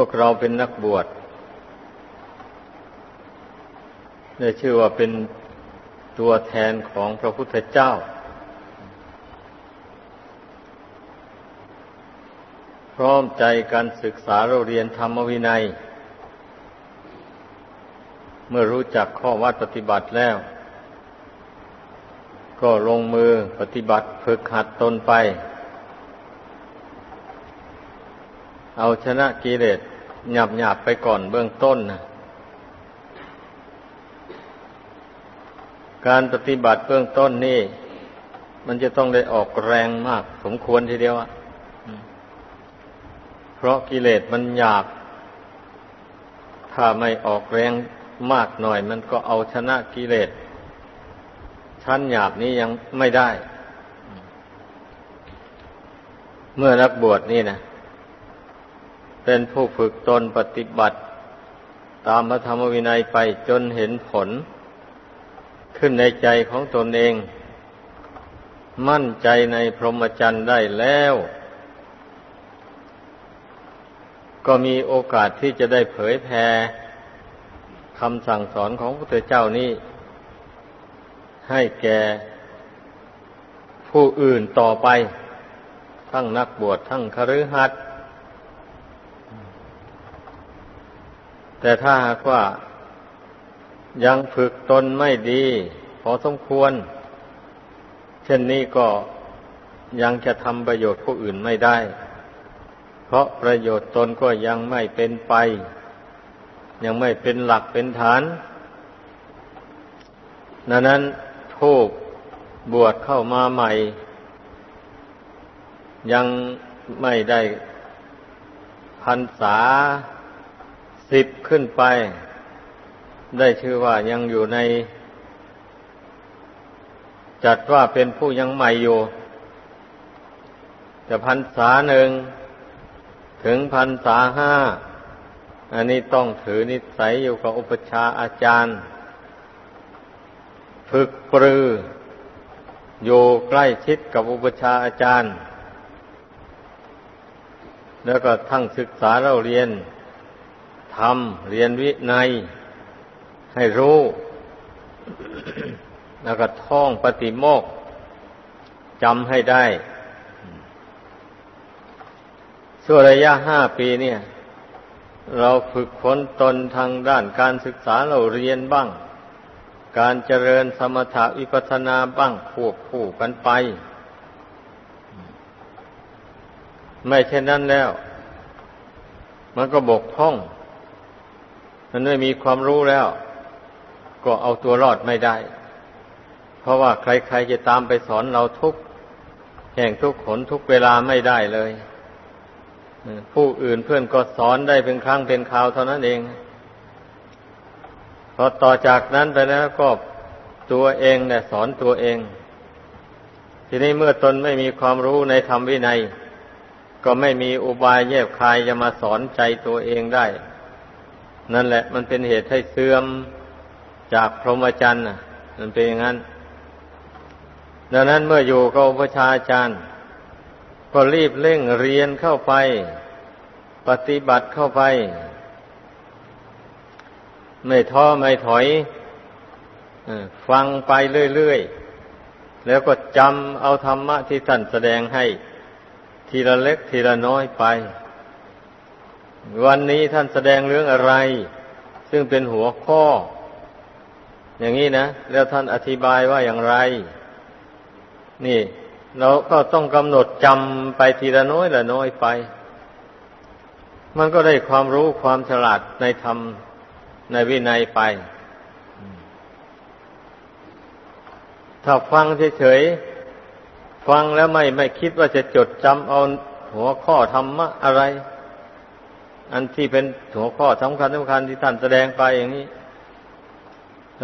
พวกเราเป็นนักบวชได้ชื่อว่าเป็นตัวแทนของพระพุทธเจ้า พร้อมใจการศึกษาเราเรียนธรรมวินัย เมื่อรู้จักข้อวัดปฏิบัติแล้ว ก็ลงมือปฏิบัติฝึกหัดตนไป เอาชนะกิเลสหยาบหยาบไปก่อนเบื้องต้นนะการปฏิบัติเบื้องต้นนี่ มันจะต้องได้ออกแรงมาก สมควรทีเดียวอะเพราะกิเลสมันหยาบถ้าไม่ออกแรงมากหน่อย มันก็เอาชนะกิเลสชั้นหยาบนี้ยังไม่ได้ เมื่อนักบวชนี่นะ เป็นผู้ฝึกตนปฏิบัติ ตามพระธรรมวินัยไปจนเห็นผล ขึ้นในใจของตนเอง มั่นใจในพรหมจรรย์ได้แล้ว ก็มีโอกาสที่จะได้เผยแผ่คำสั่งสอนของพระพุทธเจ้านี้ ให้แก่ผู้อื่นต่อไป ทั้งนักบวชทั้งคฤหัสถ์ แต่ถ้าหากว่ายังฝึกตนไม่ดี พอสมควร เช่นนี้ก็ยังจะทำประโยชน์ผู้อื่นไม่ได้ เพราะประโยชน์ตนก็ยังไม่เป็นไป ยังไม่เป็นหลักเป็นฐานดังนั้นผู้บวชเข้ามาใหม่ ยังไม่ได้พันษา สิบขึ้นไป ได้ชื่อว่ายังอยู่ใน จัดว่าเป็นผู้ยังใหม่อยู่ จะพันษาหนึ่งถึงพันษาห้า อันนี้ต้องถือนิสัยอยู่กับอุปชาอาจารย์ ฝึกปรือ อยู่ใกล้ชิดกับอุปชาอาจารย์ แล้วก็ทั้งศึกษาเราเรียน ทำเรียนวินัย ให้รู้ แล้วก็ท่องปฏิโมกจำให้ได้ส่วนระยะห้าปีเนี่ย เราฝึกฝนตนทางด้านการศึกษาเราเรียนบ้าง การเจริญสมถะวิปัสนาบ้างควบคู่กันไป ไม่เช่นนั้นแล้ว มันก็บกพร่อง มันไม่มีความรู้แล้ว ก็เอาตัวรอดไม่ได้ เพราะว่าใครๆจะตามไปสอนเราทุกแห่งทุกขนทุกเวลาไม่ได้เลยผู้อื่นเพื่อนก็สอนได้เป็นครั้งเป็นคราวเท่านั้นเองพอต่อจากนั้นไปแล้วก็ตัวเองเนี่ยสอนตัวเอง ทีนี้เมื่อตนไม่มีความรู้ในธรรมวินัย ก็ไม่มีอุบายแยบคายจะมาสอนใจตัวเองได้ นั่นแหละ มันเป็นเหตุให้เสื่อมจากพรหมจรรย์มันเป็นอย่างนั้น ดังนั้นเมื่ออยู่กับพระชาจารย์ ก็รีบเร่งเรียนเข้าไป ปฏิบัติเข้าไป ไม่ท้อไม่ถอยฟังไปเรื่อยๆ แล้วก็จำเอาธรรมะที่ท่านแสดงให้ ทีละเล็กทีละน้อยไป วันนี้ท่านแสดงเรื่องอะไร ซึ่งเป็นหัวข้อ อย่างนี้นะ แล้วท่านอธิบายว่าอย่างไร นี่ เราก็ต้องกำหนดจำไปทีละน้อยละน้อยไป มันก็ได้ความรู้ความฉลาดในธรรมในวินัยไป ถ้าฟังเฉยๆ ฟังแล้วไม่ไม่คิดว่าจะจดจำเอาหัวข้อธรรมะอะไร อันที่เป็นหัวข้อสำคัญสำคัญที่ท่านแสดงไปอย่างนี้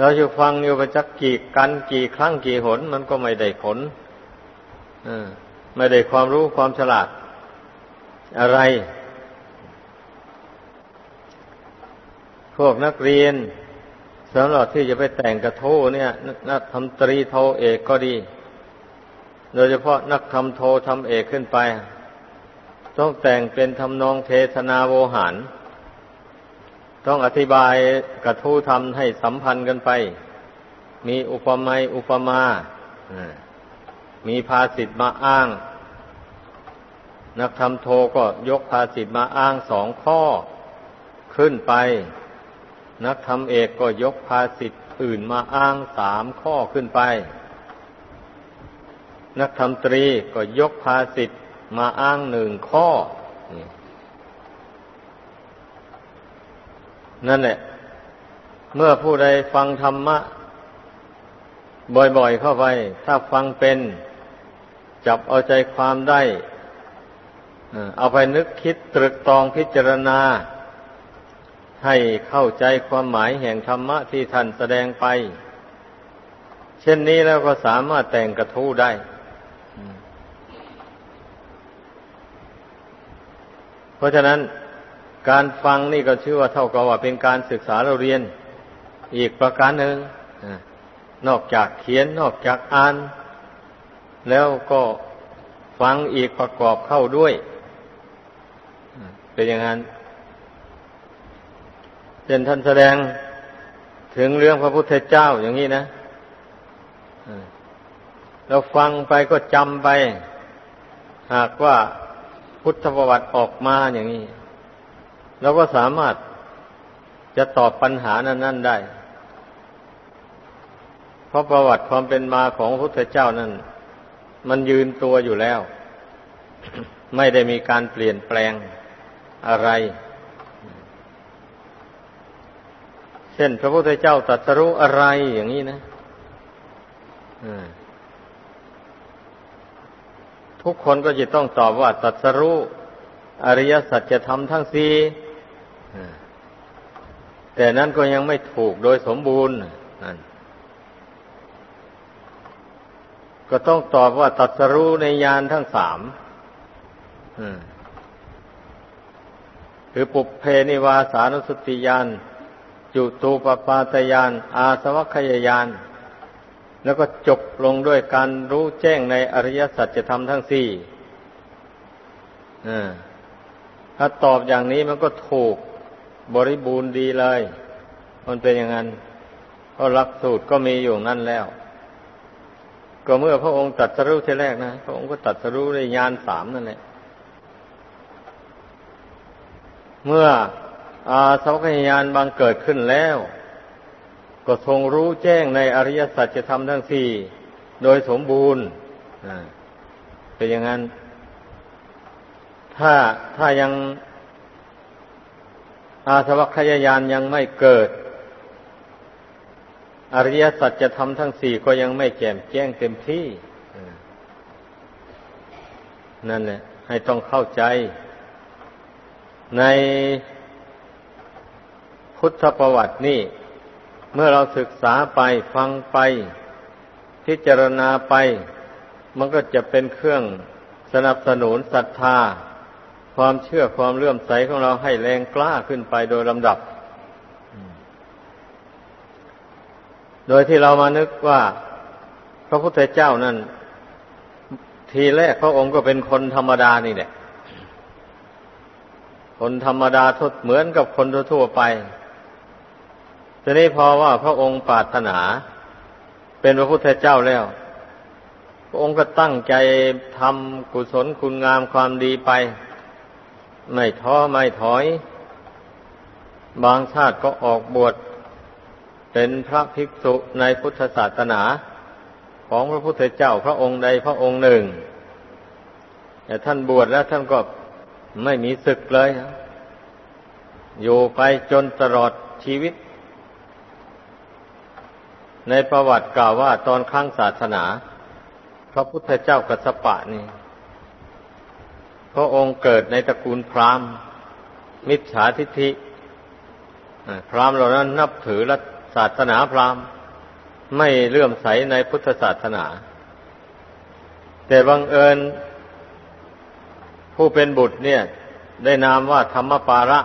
เราจะฟังอยู่ไปจักกี่กันกี่ครั้งกี่หน มันก็ไม่ได้ผลไม่ได้ความรู้ความฉลาด อะไร พวกนักเรียนสำหรับที่จะไปแต่งกระโทเนี่ย นักทำตรีโทเอกก็ดี โดยเฉพาะนักทำโททำเอกขึ้นไป ต้องแต่งเป็นทำนองเทศนาโวหาร ต้องอธิบายกระทู้ทำให้สัมพันธ์กันไป มีอุปมาอุปมา มีภาษิตมาอ้าง นักธรรมโทก็ยกภาษิตมาอ้างสองข้อขึ้นไป นักธรรมเอกก็ยกภาษิตอื่นมาอ้างสามข้อขึ้นไป นักธรรมตรีก็ยกภาษิต มาอ้างหนึ่งข้อ นั่นแหละ เมื่อผู้ใดฟังธรรมะ บ่อยๆเข้าไป ถ้าฟังเป็น จับเอาใจความได้ เอาไปนึกคิดตรึกตองพิจารณา ให้เข้าใจความหมายแห่งธรรมะที่ท่านแสดงไป เช่นนี้แล้วก็สามารถแต่งกระทู้ได้เพ ราะฉะนั้นการฟังนี่ก็ชื่อว่าเท่ากับว่าเป็นการศึกษาเราเรียน อีกประการหนึ่งนอกจากเขียนนอกจากอ่าน แล้วก็ฟังอีกประกอบเข้าด้วยเป็นอย่างนั้นเช่นท่านแสดงถึงเรื่องพระพุทธเจ้าอย่างนี้นะเราฟังไปก็จำไป หากว่า พุทธประวัติออกมาอย่างนี้เราก็สามารถจะตอบปัญหานั้นนได้ เพราะประวัติความเป็นมาของพระพุทธเจ้านั้น มันยืนตัวอยู่แล้ว ไม่ได้มีการเปลี่ยนแปลงอะไร เช่นพระพุทธเจ้าตรัสรู้อะไรอย่างนี้นะ ทุกคนก็จะต้องตอบว่าตัสรู้อริยสัจธรรมทั้งสี่แต่นั้นก็ยังไม่ถูกโดยสมบูรณ์นั่นก็ต้องตอบว่าตัสรู้ในญาณทั้งสามคือปุเพนิวาสานุสติญาณจุตูปปาตญาณอาสวัคยญาณ แล้วก็จบลงด้วยการรู้แจ้งในอริยสัจธรรมทั้งสี่ถ้าตอบอย่างนี้มันก็ถูกบริบูรณ์ดีเลย มันเป็นอย่างนั้นเพราะหลักสูตรก็มีอยู่นั่นแล้ว ก็เมื่อพระองค์ตัดสรู้ทีแรกนะ พระองค์ก็ตัดสรู้ในญาณสามนั่นแหละ เมื่ออาสวัคยานบางเกิดขึ้นแล้ว ก็ทรงรู้แจ้งในอริยสัจธรรมทั้งสี่โดยสมบูรณ์เป็นอย่างนั้น ถ้าถ้ายังอาสวัคยายานยังไม่เกิด อริยสัจธรรมทั้งสี่ก็ยังไม่แจ่มแจ้งเต็มที่นั่นแหละให้ต้องเข้าใจ ในพุทธประวัตินี่ เมื่อเราศึกษาไปฟังไป พิจารณาไป มันก็จะเป็นเครื่องสนับสนุนศรัทธา ความเชื่อความเลื่อมใสของเราให้แรงกล้าขึ้นไปโดยลำดับ โดยที่เรามานึกว่า พระพุทธเจ้านั้นทีแรกพระองค์ก็เป็นคนธรรมดานี่แหละคนธรรมดาทดเหมือนกับคนทั่วไป ทีนี้พอว่าพระองค์ปรารถนา เป็นพระพุทธเจ้าแล้ว พระองค์ก็ตั้งใจทำกุศลคุณงามความดีไป ไม่ท้อไม่ถอย บางชาติก็ออกบวชเป็นพระภิกษุในพุทธศาสนาของพระพุทธเจ้าพระองค์ใดพระองค์หนึ่งแต่ท่านบวชแล้วท่านก็ไม่มีศึกเลย อยู่ไปจนตลอดชีวิต ในประวัติกล่าวว่าตอนครั้งศาสนา พระพุทธเจ้ากัสปะนี่ พระองค์เกิดในตระกูลพราหมณ์ มิจฉาทิฏฐิพราหมณ์เหล่านั้นนับถือรัศาสนาพราหมณ์ไม่เลื่อมใสในพุทธศาสนา แต่บังเอิญ ผู้เป็นบุตรเนี่ย ได้นามว่าธรรมปาระจ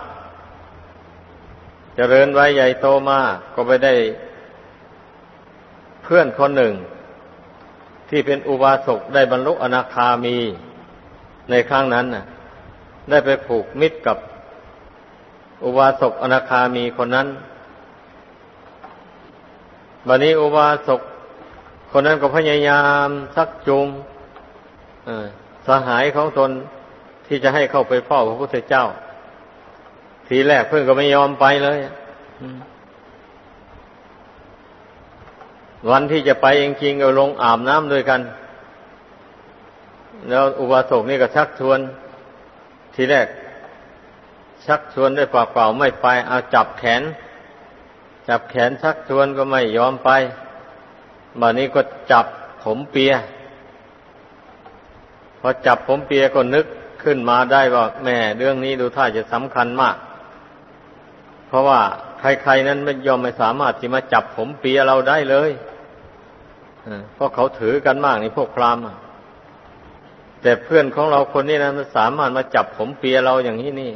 เจริญไว้ใหญ่โตมาก็ไปได้ พื่อนคนหนึ่ง ที่เป็นอุบาสกได้บรรลุอนาคามีในครั้งนั้นน่ะ ได้ไปผูกมิตรกับ อุบาสกอนาคามีคนนั้นบัดนี้อุบาสกคนนั้นก็พยายามซักจูงสหายของตนที่จะให้เข้าไปเฝ้าพระพุทธเจ้า ทีแรกเพื่อนก็ไม่ยอมไปเลย วันที่จะไปเองจริงก็ลงอาบน้ำด้วยกัน แล้วอุบาสกนี่ก็ชักชวน ทีแรก ชักชวนด้วยปากเปล่าไม่ไป เอาจับแขน จับแขนชักชวนก็ไม่ยอมไปบัดนี้ก็จับผมเปีย พอจับผมเปียก็นึกขึ้นมาได้ว่าแม่เรื่องนี้ดูท่าจะสำคัญมาก เพราะว่า ใครๆนั้นไม่ยอมไม่สามารถที่มาจับผมเปียเราได้เลยเพราะเขาถือกันมากในพวกพราหมณ์แต่เพื่อนของเราคนนี้นะมันสามารถมาจับผมเปียเราอย่างนี้นี่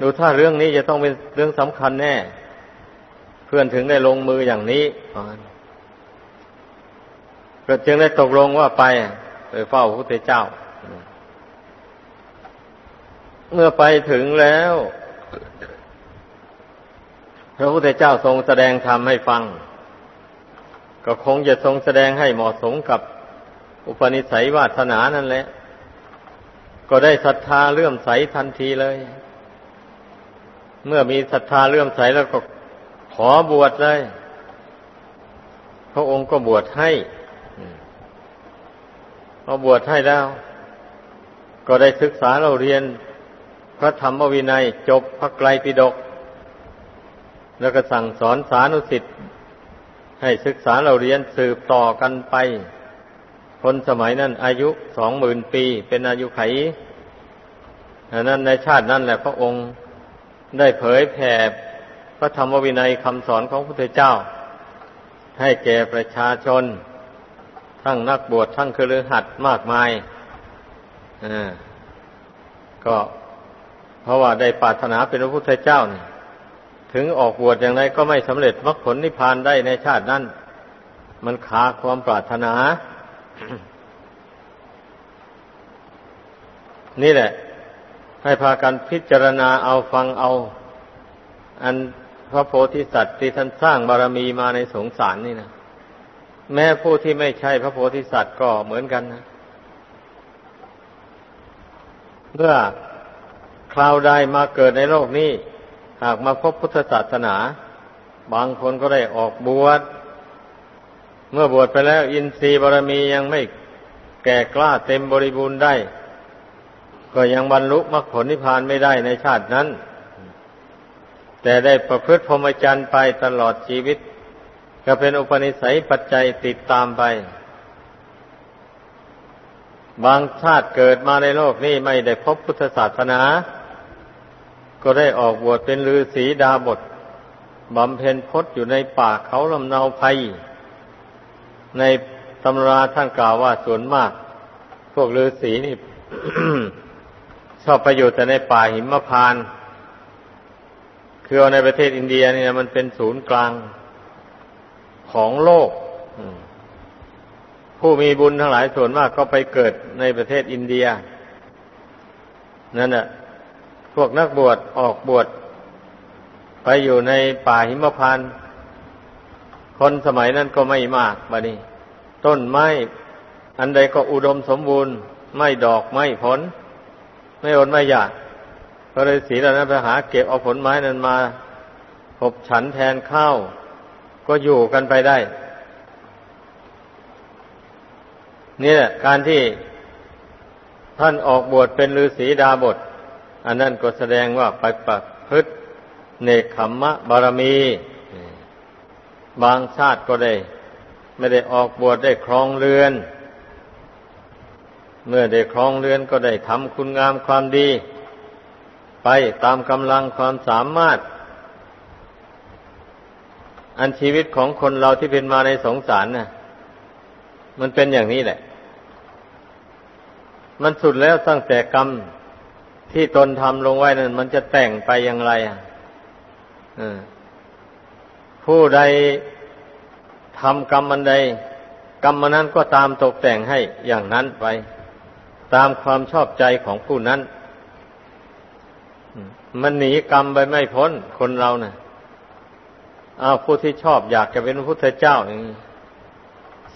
ดูถ้าเรื่องนี้จะต้องเป็นเรื่องสำคัญแน่ เพื่อนถึงได้ลงมืออย่างนี้ก็จึงได้ตกลงว่าไปไปเฝ้าพระพุทธเจ้า เมื่อไปถึงแล้ว ระพุทธเจ้าทรงแสดงธรรมให้ฟัง ก็คงจะทรงแสดงให้เหมาะสมกับอุปนิสัยวาสนานั่นแหละ ก็ได้ศรัทธาเลื่อมใสทันทีเลย เมื่อมีศรัทธาเลื่อมใสแล้วก็ขอบวชเลย พระองค์ก็บวชให้พอบวชให้แล้ว ก็ได้ศึกษาเราเรียน พระธรรมวินัยจบพระไกรปิฎก แล้วก็สั่งสอนสานุสิทธิ์ให้ศึกษาเราเรียนสืบต่อกันไป คนสมัยนั้นอายุสองหมื่นปี เป็นอายุไขนั้นในชาตินั้นแหละพระองค์ได้เผยแผ่พระธรรมวินัยคำสอนของพระพุทธเจ้า ให้แก่ประชาชน ทั้งนักบวชทั้งคือหัดมากมายอ่าก็เพราะว่าได้ปรารถนาเป็นพระพุทธเจ้าเนี่ย ถึงออกบวชอย่างไรก็ไม่สำเร็จมรรคผลนิพพานได้ในชาตินั้น มันขาดความปรารถนา นี่แหละ ให้พากันพิจารณาเอาฟังเอา อันพระโพธิสัตว์ที่ท่านสร้างบารมีมาในสงสารนี่นะแม้ผู้ที่ไม่ใช่พระโพธิสัตว์ก็เหมือนกันนะเมื่อคราวใดมาเกิดในโลกนี้ หากมาพบพุทธศาสนา บางคนก็ได้ออกบวช เมื่อบวชไปแล้วอินทรีย์บารมียังไม่แก่กล้าเต็มบริบูรณ์ได้ ก็ยังบรรลุมรรคผลนิพพานไม่ได้ในชาตินั้น แต่ได้ประพฤติพรหมจรรย์ไปตลอดชีวิต ก็เป็นอุปนิสัยปัจจัยติดตามไป บางชาติเกิดมาในโลกนี้ไม่ได้พบพุทธศาสนา ก็ได้ออกบวชเป็นฤาษีดาบทบำเพ็ญพจน์อยู่ในป่าเขาลำเนาภัย ในตำราท่านกล่าวว่าส่วนมาก พวกฤาษีนี่ ชอบไปอยู่แต่ในป่าหิมพานคือในประเทศอินเดียนี่นะมันเป็นศูนย์กลางของโลก ผู้มีบุญทั้งหลายส่วนมากก็ไปเกิดในประเทศอินเดีย นั่นแหละ พวกนักบวชออกบวชไปอยู่ในป่าหิมพานต์คนสมัยนั้นก็ไม่มากบานี้ ต้นไม้อันใดก็อุดมสมบูรณ์ ไม่ดอกไม่ผล ไม่อดไม่อยากก็เลยสีเหล่านั้นไปหาเก็บเอาผลไม้นั้นมาพบฉันแทนข้าว ก็อยู่กันไปได้นี่แหละการที่ท่านออกบวชเป็นฤาษีดาบท อันนั้นก็แสดงว่าไปประพฤติเนคขมมะบารมี บางชาติก็ได้ ไม่ได้ออกบวชได้ครองเรือน เมื่อได้ครองเรือนก็ได้ทำคุณงามความดี ไปตามกำลังความสามารถ อันชีวิตของคนเราที่เป็นมาในสงสารนะ่ะ มันเป็นอย่างนี้แหละ มันสุดแล้วตั้งแต่กรรม ที่ตนทำลงไว้นั้นมันจะแต่งไปอย่างไรอะผู้ใดทำกรรมอันใด กรรมนั้นก็ตามตกแต่งให้อย่างนั้นไป ตามความชอบใจของผู้นั้นมันหนีกรรมไปไม่พ้นคนเรานะ่ะอ้าผู้ที่ชอบอยากจะเป็นพระพุทธเจ้าอย่างนี้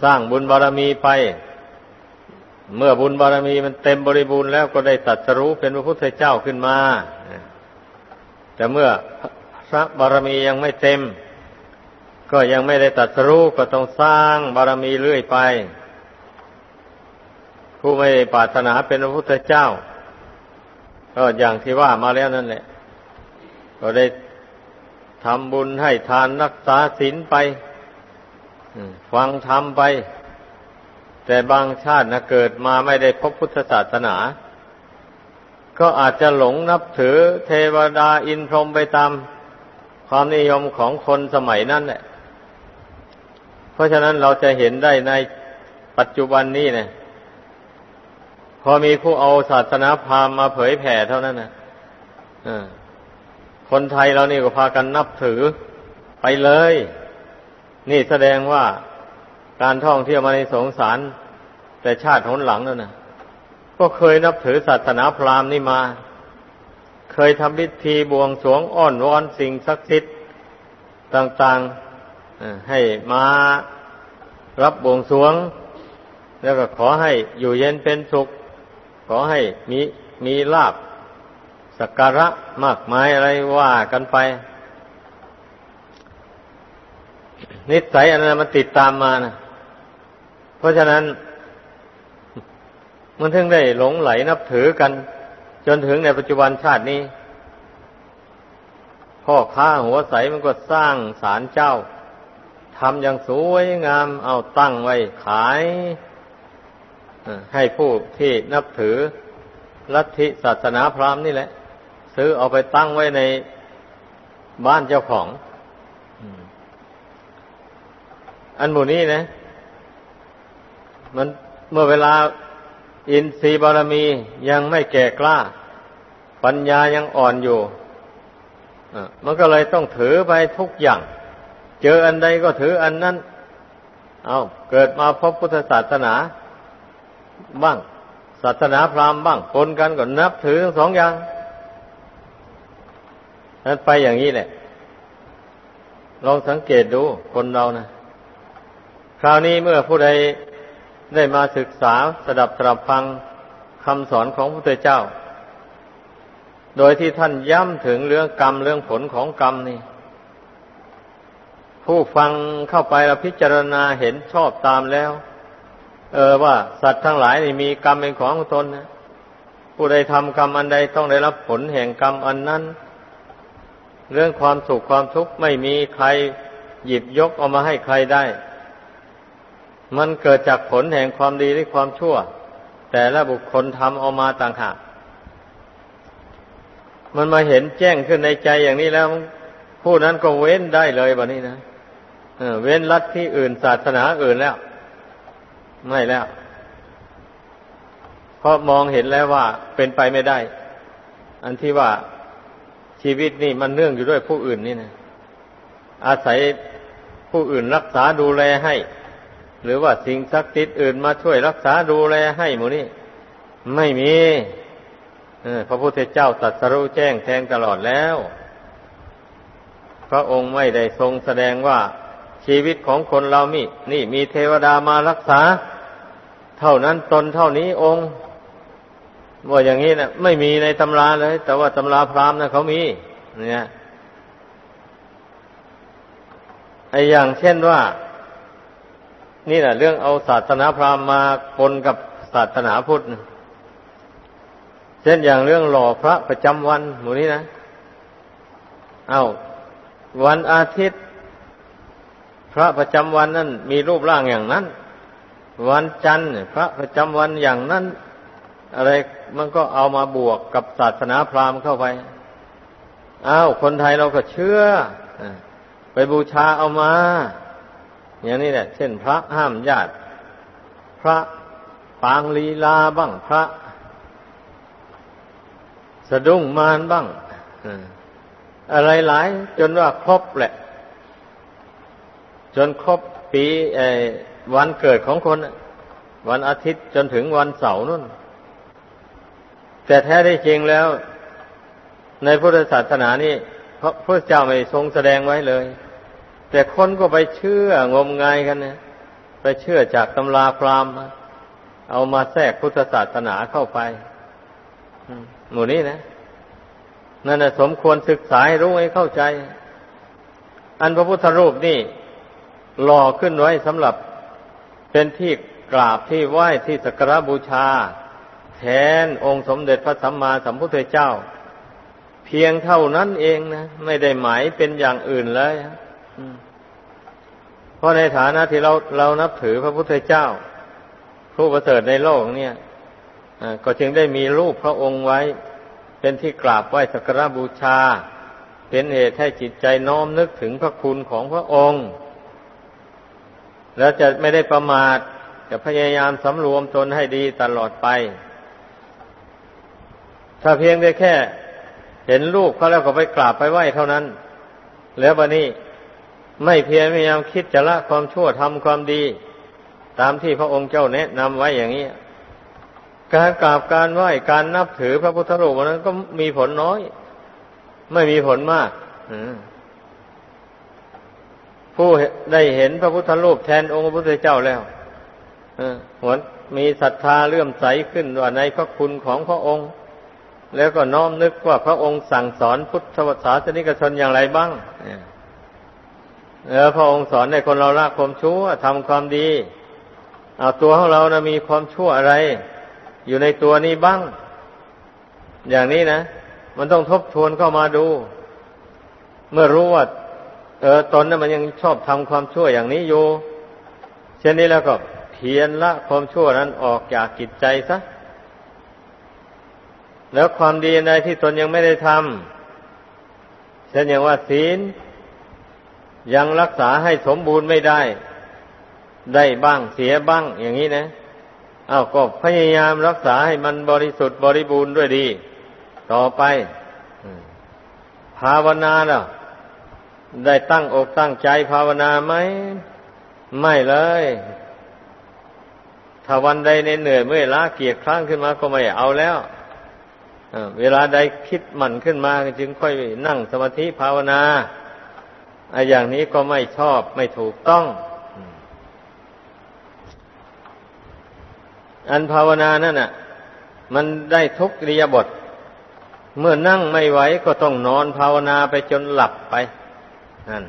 สร้างบุญบารมีไป เมื่อบุญบารมีมันเต็มบริบูรณ์แล้วก็ได้ตัดสรู้เป็นพระพุทธเจ้าขึ้นมา แต่เมื่อพระบารมียังไม่เต็ม ก็ยังไม่ได้ตัดสรู้ก็ต้องสร้างบารมีเรื่อยไป ผู้ไม่ปรารถนาเป็นพระพุทธเจ้า ก็อย่างที่ว่ามาแล้วนั่นแหละ ก็ได้ทำบุญให้ทานรักษาศีลไป ฟังธรรมไป แต่บางชาตินะเกิดมาไม่ได้พบพุทธศาสนา ก็อาจจะหลงนับถือเทวดาอินพรหมไปตามความนิยมของคนสมัยนั้นแหละ เพราะฉะนั้นเราจะเห็นได้ในปัจจุบันนี้เนี่ยพอมีผู้เอาศาสนาพราหมณ์มาเผยแผ่เท่านั้นนะคนไทยเรานี่ก็พากันนับถือไปเลย นี่แสดงว่า การท่องเที่ยวมาในสงสาร แต่ชาติหนหลังนั่นนะก็เคยนับถือศาสนาพราหมณ์นี่มา เคยทำพิธีบวงสรวงอ้อนวอนสิ่งศักดิ์สิทธิ์ต่างๆให้มารับบวงสรวง แล้วก็ขอให้อยู่เย็นเป็นสุข ขอให้มีมีลาบสักการะมากมายอะไรว่ากันไป นิสัยอันนั้นมันติดตามมานะ ราะฉะนั้น มันถึงได้หลงไหลนับถือกัน จนถึงในปัจจุบันชาตินี้ พ่อค้าหัวใสมันก็สร้างศาลเจ้าทำอย่างสวยงามเอาตั้งไว้ขายให้ผู้ที่นับถือลัทธิศาสนาพราหมณ์นี่แหละ ซื้อเอาไปตั้งไว้ในบ้านเจ้าของ อันหมู่นี้นะ มันเมื่อเวลาอินทรีย์บารมียังไม่แก่กล้า ปัญญายังอ่อนอยู่มันก็เลยต้องถือไปทุกอย่าง เจออันใดก็ถืออันนั้น เอาเกิดมาพบพุทธศาสนา บ้าง ศาสนาพราหมณ์บ้างปนกันก็นับถือทั้งสองอย่างนั้นไปอย่างนี้แหละ ลองสังเกตดูคนเรานะ คราวนี้เมื่อผู้ใด ได้มาศึกษาสดับตรับฟังคำสอนของพระพุทธเจ้า โดยที่ท่านย้ำถึงเรื่องกรรมเรื่องผลของกรรมนี่ ผู้ฟังเข้าไปแล้วพิจารณาเห็นชอบตามแล้ว เออว่าสัตว์ทั้งหลายนี่มีกรรมเป็นของตนนะผู้ใดทำกรรมอันใดต้องได้รับผลแห่งกรรมอันนั้น เรื่องความสุขความทุกข์ไม่มีใครหยิบยกเอามาให้ใครได้ มันเกิดจากผลแห่งความดีหรือความชั่ว แต่ละบุคคลทำเอามาต่างหากมันมาเห็นแจ้งขึ้นในใจอย่างนี้แล้ว ผู้นั้นก็เว้นได้เลยแบบนี้นะเว้นลัทธิอื่นศาสนาอื่นแล้ว ไม่แล้วเพราะมองเห็นแล้วว่าเป็นไปไม่ได้ อันที่ว่าชีวิตนี่มันเนื่องอยู่ด้วยผู้อื่นนี่นะอาศัยผู้อื่นรักษาดูแลให้ หรือว่าสิ่งศักดิ์สิทธิ์อื่นมาช่วยรักษาดูแลให้หมูนี่ไม่มีพระพุทธเจ้าตรัสรู้แจ้งแทงตลอดแล้ว พระองค์ไม่ได้ทรงแสดงว่าชีวิตของคนเรามี นี่มีเทวดามารักษา เท่านั้นตนเท่านี้องค์ว่าอย่างนี้นะไม่มีในตำราเลย แต่ว่าตำราพราหมณ์นะเขามี เนี่ยไออย่างเช่นว่า นี่แหละเรื่องเอาศาสนาพราหมณ์มาปนกับศาสนาพุทธเช่นอย่างเรื่องหล่อพระประจำวันหมูนี้นะ เอาวันอาทิตย์ พระประจำวันนั้นมีรูปร่างอย่างนั้น วันจันทร์พระประจำวันอย่างนั้น อะไรมันก็เอามาบวกกับศาสนาพราหมณ์เข้าไป อ้าว คนไทยเราก็เชื่อ ไปบูชาเอามา อย่างนี้แหละ เช่น พระห้ามญาติ พระปางลีลาบ้าง พระ สะดุ้งมารบ้างอะไรหลาย จนว่าครบแหละ จนครบปีวันเกิดของคน วันอาทิตย์จนถึงวันเสาร์นู่น แต่แท้ได้จริงแล้ว ในพุทธศาสนานี่พระพุทธเจ้าไม่ทรงแสดงไว้เลย แต่คนก็ไปเชื่องมงายกันนะไปเชื่อจากตำราพราหมณ์เอามาแทรกพุทธศาสนาเข้าไปหมู่นี้นะนั่นนะสมควรศึกษาให้รู้ให้เข้าใจ อันพระพุทธรูปนี่หล่อขึ้นไว้สำหรับเป็นที่กราบที่ไหว้ที่สักการบูชา แทนองค์สมเด็จพระสัมมาสัมพุทธเจ้า เพียงเท่านั้นเองนะ ไม่ได้หมายเป็นอย่างอื่นเลย ราะในฐานะที่เราเรานับถือพระพุทธเจ้า ผู้ประเสริฐในโลกเนี่ยก็จึงได้มีรูปพระองค์ไว้ เป็นที่กราบไหว้สักการบูชา เป็นเหตุให้จิตใจน้อมนึกถึงพระคุณของพระองค์ แล้วจะไม่ได้ประมาทจะพยายามสำรวมตนให้ดีตลอดไป ถ้าเพียงได้แค่ เห็นรูปเขาแล้วก็ไปกราบไปไหว้เท่านั้น แล้วบันนี้ ไม่เพียรพยายามคิดจะละความชั่วทำความดี ตามที่พระองค์เจ้าแนะนำไว้อย่างนี้การกราบการไหว้การนับถือพระพุทธรูปนั้นก็มีผลน้อย ไม่มีผลมากผู้ได้เห็นพระพุทธรูปแทนองค์พระพุทธเจ้าแล้วหัวมีศรัทธาเลื่อมใสขึ้นว่าในพระคุณของพระองค์ แล้วก็น้อมนึกว่าพระองค์สั่งสอนพุทธศาสนิกชนอย่างไรบ้าง แล้วพระองค์สอนให้คนเราละความชั่วทำความดี เอาตัวของเรานะมีความชั่วอะไร อยู่ในตัวนี้บ้าง อย่างนี้นะ มันต้องทบทวนเข้ามาดู เมื่อรู้ว่าเออตนนะ่ะมันยังชอบทำความชั่วอย่างนี้อยู่ เช่นนี้แล้วก็เพียรละความชั่วนั้นออกจากกิจใจซะแล้วความดีในที่ตนยังไม่ได้ทำเช่นอย่างว่าศีล ยังรักษาให้สมบูรณ์ไม่ได้ ได้บ้างเสียบ้างอย่างนี้นะอา้าวก็พยายามรักษาให้มันบริสุทธิ์บริบูรณ์ด้วยดี ต่อไปภาวนาเนาะได้ตั้งอกตั้งใจภาวนาไหมไม่เลย ถ้าวันใดเหนื่อยเมื่อยล้าเกียดครั้งขึ้นมาก็ไม่เอาแล้วเวลาใดคิดหมั่นขึ้นมาจึงค่อยนั่งสมาธิภาวนา อ้อย่างนี้ก็ไม่ชอบไม่ถูกต้อง อันภาวนานั่นน่ะ มันได้ทุกริยบท เมื่อนั่งไม่ไหวก็ต้องนอนภาวนาไปจนหลับไปนั่น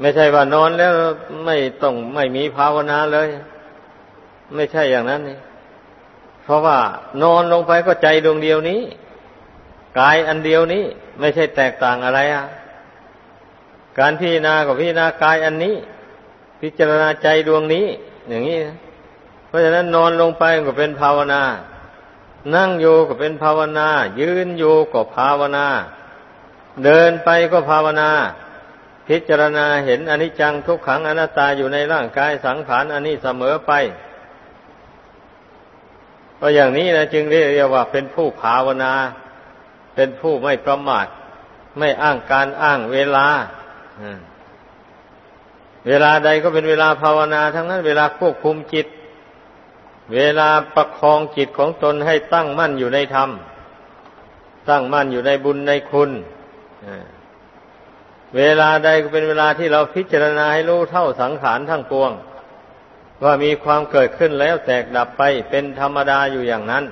ไม่ใช่ว่านอนแล้วไม่ต้องไม่มีภาวนาเลย ไม่ใช่อย่างนั้นนี่เพราะว่านอนลงไปก็ใจดวงเดียวนี้ กายอันเดียวนี้ ไม่ใช่แตกต่างอะไรอะ การพิจารณากับพิจารณากายอันนี้ พิจารณาใจดวงนี้ อย่างนี้ เพราะฉะนั้นนอนลงไปก็เป็นภาวนา นั่งอยู่ก็เป็นภาวนา ยืนอยู่ก็ภาวนา เดินไปก็ภาวนา พิจารณาเห็นอนิจจังทุกขังอนัตตาอยู่ในร่างกายสังขารอันนี้เสมอไปก็อย่างนี้นะจึงเรียกว่าเป็นผู้ภาวนา เป็นผู้ไม่ประมาทไม่อ้างการอ้างเวลา เวลาใดก็เป็นเวลาภาวนา ทั้งนั้น เวลาควบคุมจิต เวลาประคองจิตของตนให้ตั้งมั่นอยู่ในธรรม ตั้งมั่นอยู่ในบุญในคุณเวลาใดก็เป็นเวลาที่เราพิจารณาให้รู้เท่าสังขารทั้งปวง ว่ามีความเกิดขึ้นแล้วแตกดับไปเป็นธรรมดาอยู่อย่างนั้น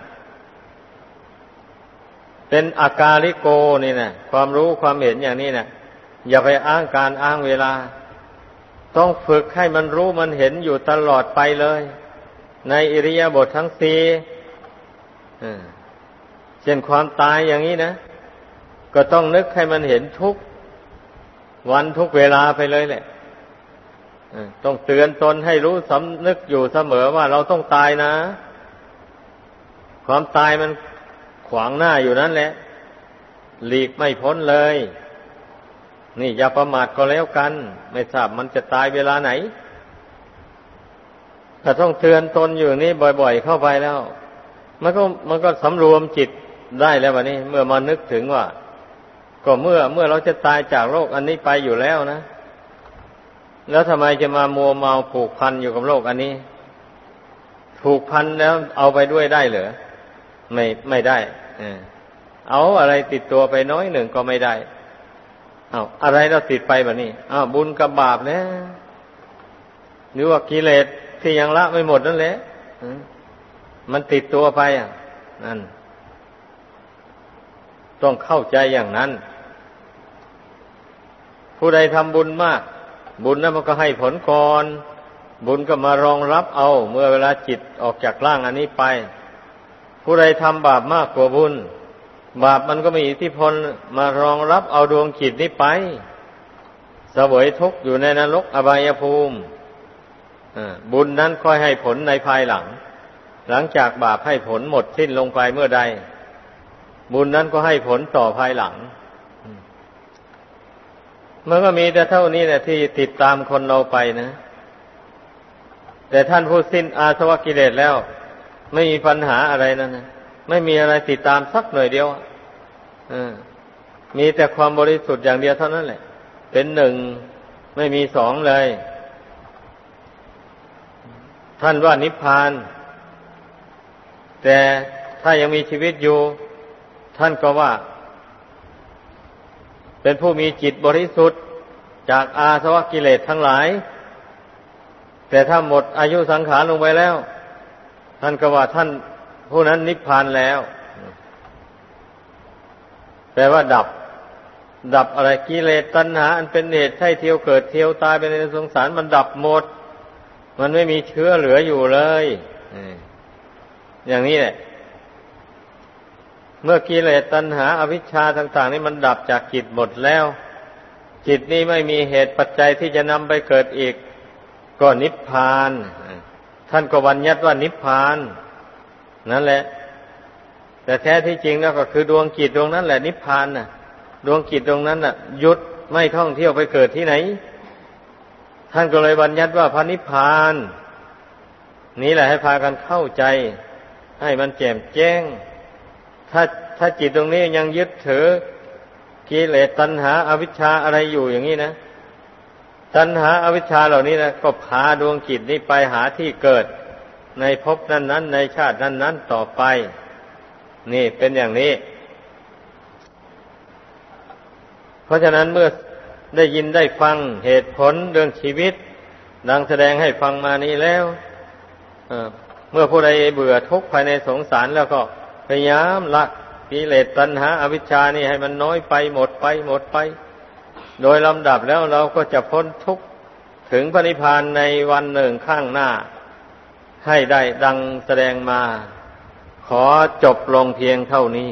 เป็นอากาลิโกนี่นะความรู้ความเห็นอย่างนี้นะ อย่าไปอ้างการอ้างเวลา ต้องฝึกให้มันรู้มันเห็นอยู่ตลอดไปเลย ในอิริยาบถททั้งสี่เช่นความตายอย่างนี้นะ ก็ต้องนึกให้มันเห็นทุกวันทุกเวลาไปเลยแหละต้องเตือนตนให้รู้สำนึกอยู่เสมอว่าเราต้องตายนะ ความตายมันขวางหน้าอยู่นั่นแหละ หลีกไม่พ้นเลย นี่อย่าประมาทก็แล้วกัน ไม่ทราบมันจะตายเวลาไหนแต่ต้องเตือนตนอยู่นี่บ่อย ๆ เข้าไปแล้ว มันก็มันก็สำรวมจิตได้แล้ววันนี้ เมื่อมานึกถึงว่า ก็เมื่อเมื่อเราจะตายจากโรคอันนี้ไปอยู่แล้วนะ แล้วทำไมจะมามัวเมาผูกพันอยู่กับโลกอันนี้ ผูกพันแล้วเอาไปด้วยได้เหรอไม่ไม่ได้เอาอะไรติดตัวไปน้อยหนึ่งก็ไม่ได้ เอาอะไรเราติดไปแบบนี้อ้าวบุญกับบาปแล้วหรือว่ากิเลสที่ยังละไม่หมดนั่นแหละมันติดตัวไปอะ นั่น ต้องเข้าใจอย่างนั้น ผู้ใดทำบุญมาก บุญนั้นมันก็ให้ผลก่อน บุญก็มารองรับเอา เมื่อเวลาจิตออกจากร่างอันนี้ไป ผู้ใดทำบาปมากกว่าบุญ บาปมันก็มีอิทธิพลมารองรับเอาดวงจิตนี้ไปสวยทุกข์อยู่ในนรกอบายภูมิบุญนั้นค่อยให้ผลในภายหลัง หลังจากบาปให้ผลหมดสิ้นลงไปเมื่อใด บุญนั้นก็ให้ผลต่อภายหลังมันก็มีแต่เท่านี้แหละที่ติดตามคนเราไปนะ แต่ท่านผู้สิ้นอาสวะกิเลสแล้ว ไม่มีปัญหาอะไรนั่นนะ ไม่มีอะไรติดตามสักหน่อยเดียวอมีแต่ความบริสุทธิ์อย่างเดียวเท่านั้นแหละ เป็นหนึ่งไม่มีสองเลย ท่านว่านิพพาน แต่ถ้ายังมีชีวิตอยู่ ท่านก็ว่า เป็นผู้มีจิตบริสุทธิ์จากอาสวะกิเลสทั้งหลาย แต่ถ้าหมดอายุสังขารลงไปแล้ว ท่านก็ว่าท่าน ผู้นั้นนิพพานแล้ว แปลว่าดับ ดับอะไรกิเลสตัณหา อันเป็นเหตุให้เที่ยวเกิดเที่ยวตายไปในสงสารมันดับหมด มันไม่มีเชื้อเหลืออยู่เลยอย่างนี้แหละ เมื่อกิเลสตัณหาอาวิชชาต่าง ๆ นี่มันดับจากจิตหมดแล้ว จิตนี้ไม่มีเหตุปัจจัยที่จะนำไปเกิดอีก ก็นิพพาน ท่านก็บัญญัติว่านิพพาน นั่นแหละ แต่แท้ที่จริงแล้วก็คือดวงจิตดวงนั้นแหละนิพพานน่ะ ดวงจิตดวงนั้นน่ะหยุดไม่ท่องเที่ยวไปเกิดที่ไหน ท่านก็เลยบัญญัติว่าพระนิพพาน นี้แหละให้พากันเข้าใจ ให้มันแจ่มแจ้ง ถ้าถ้าจิตตรงนี้ยังยึดถือกิเลสตัณหาอาวิชชาอะไรอยู่อย่างนี้นะตัณหาอาวิชชาเหล่านี้นะก็พาดวงจิตนี้ไปหาที่เกิด ในภพนั้นนั้นในชาตินั้นนั้นต่อไป นี่เป็นอย่างนี้ เพราะฉะนั้นเมื่อได้ยินได้ฟังเหตุผลเรื่องชีวิต ดังแสดงให้ฟังมานี้แล้วเมื่อผู้ใดเบื่อทุกข์ภายในสงสารแล้วก็พยายามละกิเลสตัณหาอาวิชชานี่ให้มันน้อยไปหมดไปหมดไป โดยลำดับแล้วเราก็จะพ้นทุกข์ถึงพระนิพพานในวันหนึ่งข้างหน้า ให้ได้ดังแสดงมา ขอจบลงเพียงเท่านี้